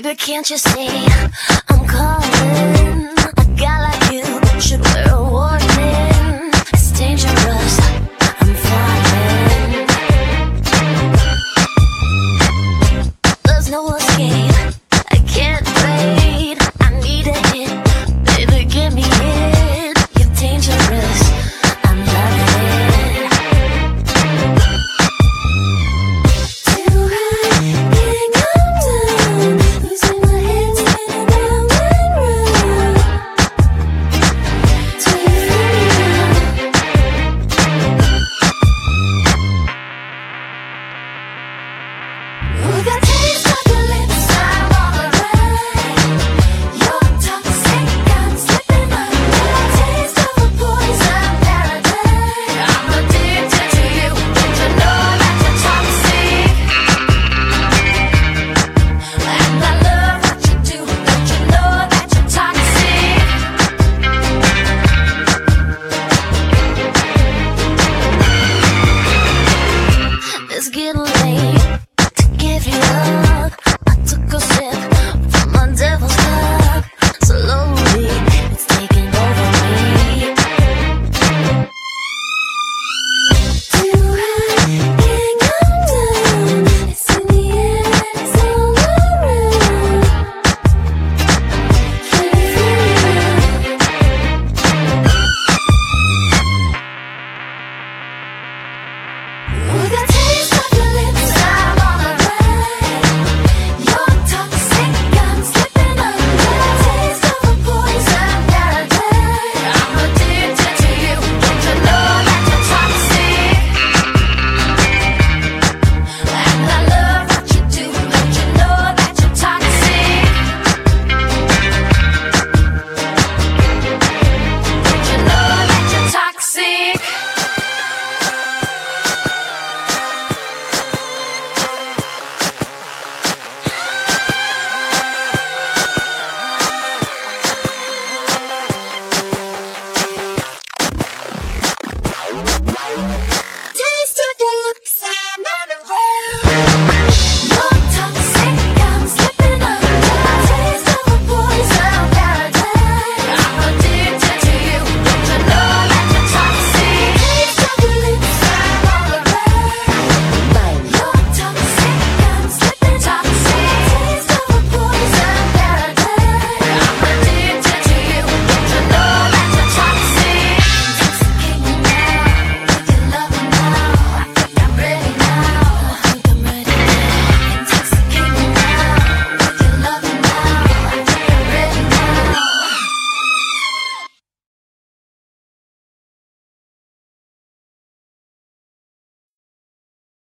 Baby, can't you see I'm calling?